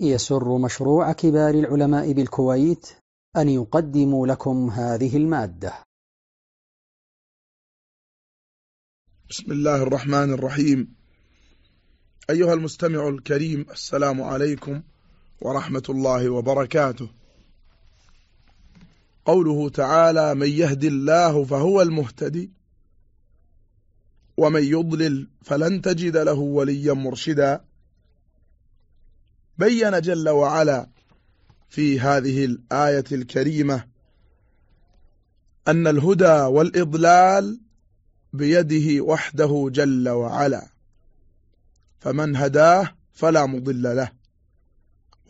يسر مشروع كبار العلماء بالكويت أن يقدم لكم هذه المادة. بسم الله الرحمن الرحيم. أيها المستمع الكريم السلام عليكم ورحمة الله وبركاته. قوله تعالى من يهد الله فهو المهتدي ومن يضلل فلن تجد له وليا مرشدا. بين جل وعلا في هذه الآية الكريمة أن الهدى والإضلال بيده وحده جل وعلا. فمن هداه فلا مضل له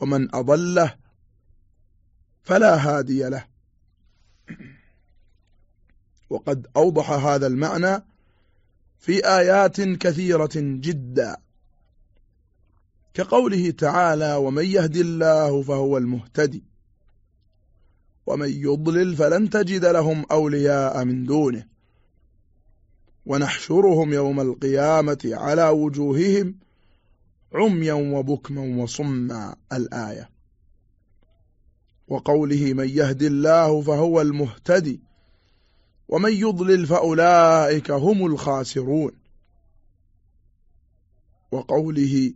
ومن أضله فلا هادي له. وقد أوضح هذا المعنى في آيات كثيرة جدا. كقوله تعالى ومن يهد الله فهو المهتدي ومن يضلل فلن تجد لهم أولياء من دونه ونحشرهم يوم القيامة على وجوههم عميا وبكما وصما الآية. وقوله من يهد الله فهو المهتدي ومن يضلل فأولئك هم الخاسرون وقوله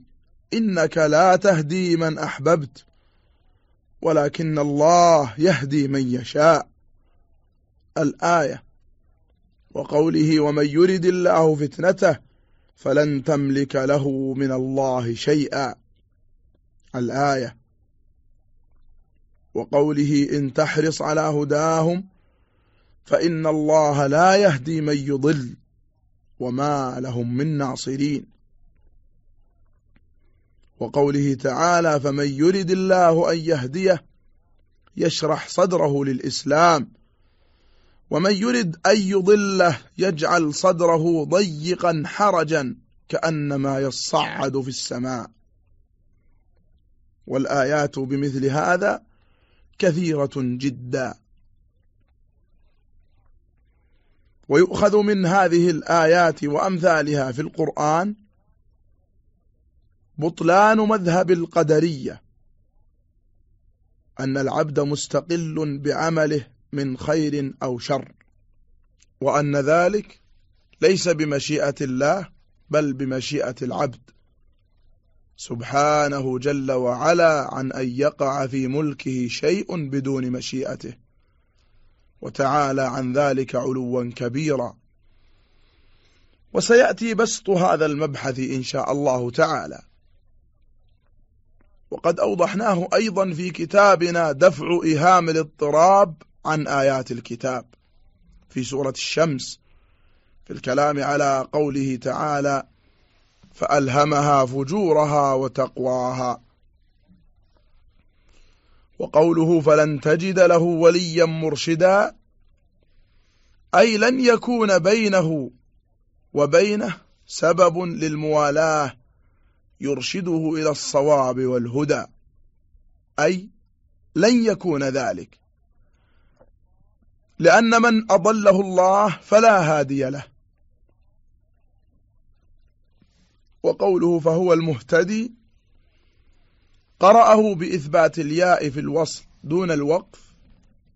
إنك لا تهدي من أحببت ولكن الله يهدي من يشاء. الآية وقوله ومن يرد الله فتنته فلن تملك له من الله شيئا. الآية وقوله إن تحرص على هداهم فإن الله لا يهدي من يضل وما لهم من ناصرين. وقوله تعالى فمن يرد الله أن يهديه يشرح صدره للإسلام ومن يرد أن يضله يجعل صدره ضيقا حرجا كأنما يصعد في السماء والآيات بمثل هذا كثيرة جدا. ويؤخذ من هذه الآيات وأمثالها في القرآن بطلان مذهب القدرية أن العبد مستقل بعمله من خير أو شر وأن ذلك ليس بمشيئة الله بل بمشيئة العبد. سبحانه جل وعلا عن أن يقع في ملكه شيء بدون مشيئته وتعالى عن ذلك علوا كبيرا. وسيأتي بسط هذا المبحث إن شاء الله تعالى. وقد أوضحناه أيضا في كتابنا دفع إهام الاضطراب عن آيات الكتاب في سورة الشمس في الكلام على قوله تعالى فألهمها فجورها وتقواها وقوله فلن تجد له وليا مرشدا أي لن يكون بينه وبينه سبب للموالاة يرشده إلى الصواب والهدى. أي لن يكون ذلك. لأن من أضله الله فلا هادي له. وقوله فهو المهتدي قرأه بإثبات الياء في الوصل دون الوقف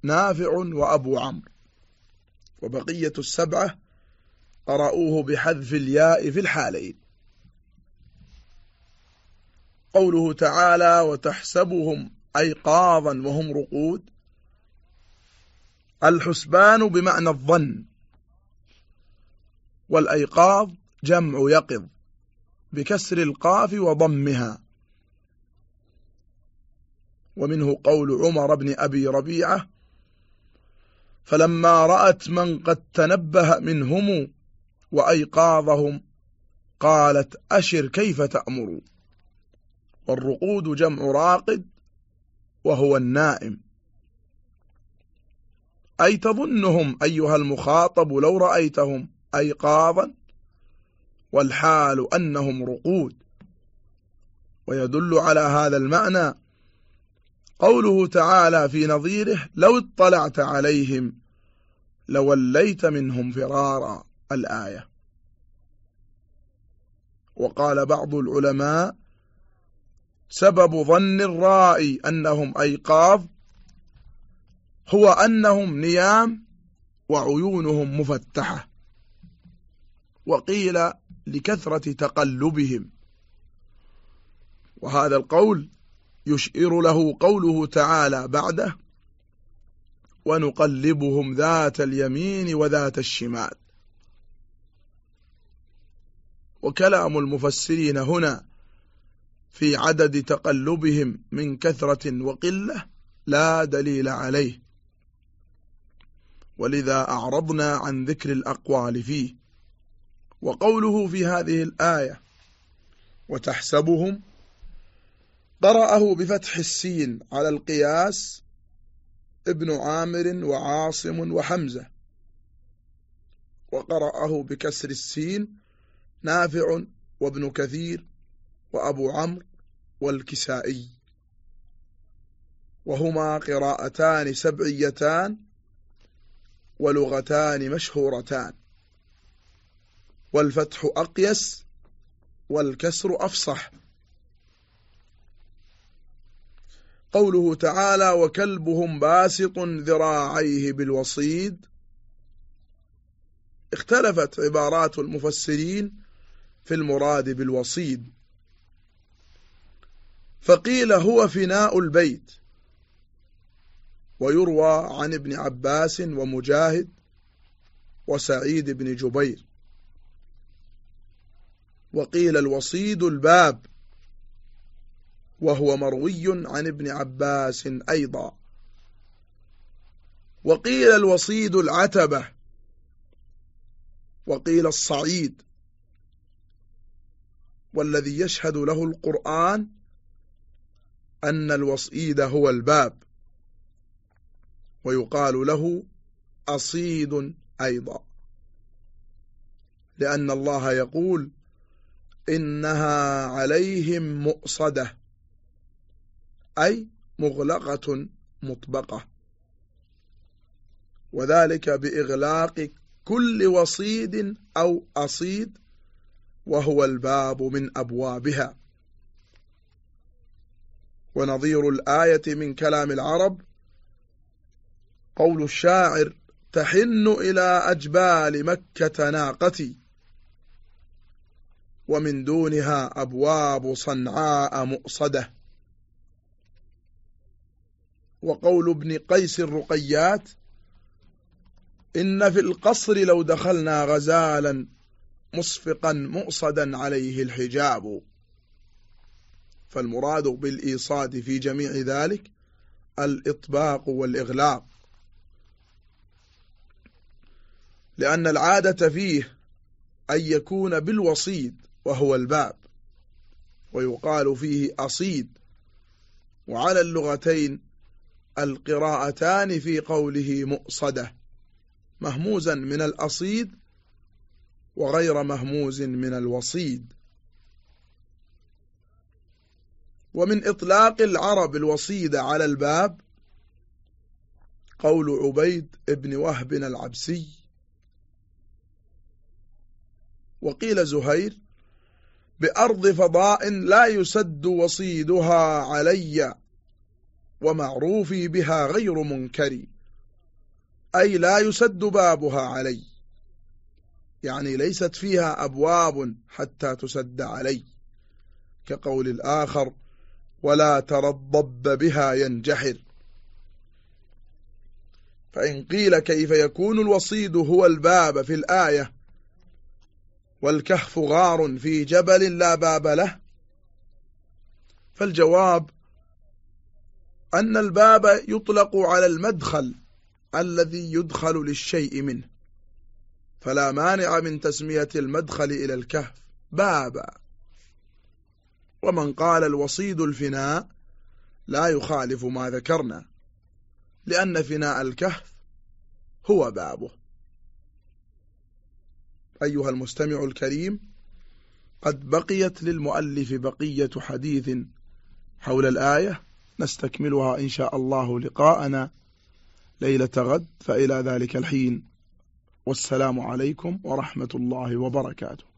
نافع وأبو عمرو. وبقية السبعة قرأوه بحذف الياء في الحالين. قوله تعالى وتحسبهم أيقاظا وهم رقود. الحسبان بمعنى الظن. والأيقاظ جمع يقظ بكسر القاف وضمها. ومنه قول عمر بن أبي ربيعة فلما رأت من قد تنبه منهم وأيقاظهم قالت أشر كيف تأمر والرقود جمع راقد وهو النائم. أي تظنهم أيها المخاطب لو رأيتهم أيقاظا؟ والحال أنهم رقود. ويدل على هذا المعنى قوله تعالى في نظيره لو اطلعت عليهم لوليت منهم فرارا الآية. وقال بعض العلماء سبب ظن الرائي أنهم أيقاظ هو أنهم نيام وعيونهم مفتحة وقيل لكثرة تقلبهم وهذا القول يشئر له قوله تعالى بعده ونقلبهم ذات اليمين وذات الشمال وكلام المفسرين هنا في عدد تقلبهم من كثرة وقلة لا دليل عليه. ولذا أعرضنا عن ذكر الأقوال فيه. وقوله في هذه الآية وتحسبهم قرأه بفتح السين على القياس ابن عامر وعاصم وحمزة. وقرأه بكسر السين نافع وابن كثير وأبو عمرو والكسائي. وهما قراءتان سبعيتان ولغتان مشهورتان. والفتح أقيس والكسر أفصح. قوله تعالى وكلبهم باسط ذراعيه بالوصيد اختلفت عبارات المفسرين في المراد بالوصيد. فقيل هو فناء البيت. ويروى عن ابن عباس ومجاهد وسعيد بن جبير. وقيل الوصيد الباب وهو مروي عن ابن عباس أيضا. وقيل الوصيد العتبة وقيل الصعيد. والذي يشهد له القرآن أن الوصيد هو الباب. ويقال له أصيد أيضا. لأن الله يقول إنها عليهم مؤصدة أي مغلقة مطبقة. وذلك بإغلاق كل وصيد أو أصيد وهو الباب من أبوابها. ونظير الآية من كلام العرب. قول الشاعر تحن إلى أجبال مكة ناقتي ومن دونها أبواب صنعاء مؤصدة. وقول ابن قيس الرقيات إن في القصر لو دخلنا غزالا مصفقا مؤصدا عليه الحجاب. فالمراد بالإيصاد في جميع ذلك الإطباق والإغلاق. لأن العادة فيه أن يكون بالوصيد وهو الباب ويقال فيه أصيد. وعلى اللغتين القراءتان في قوله مؤصدة مهموزا من الأصيد وغير مهموز من الوصيد. ومن إطلاق العرب الوصيد على الباب قول عبيد ابن وهب العبسي. وقيل زهير بأرض فضاء لا يسد وصيدها علي ومعروفي بها غير منكر أي لا يسد بابها علي. يعني ليست فيها أبواب حتى تسد علي. كقول الآخر ولا ترى الضب بها ينجحر فإن قيل كيف يكون الوصيد هو الباب في الآية والكهف غار في جبل لا باب له فالجواب أن الباب يطلق على المدخل الذي يدخل للشيء منه فلا مانع من تسمية المدخل إلى الكهف بابا. ومن قال الوصيد الفناء لا يخالف ما ذكرنا لأن فناء الكهف هو بابه. أيها المستمع الكريم قد بقيت للمؤلف بقية حديث حول الآية نستكملها إن شاء الله لقاءنا ليلة غد فإلى ذلك الحين والسلام عليكم ورحمة الله وبركاته.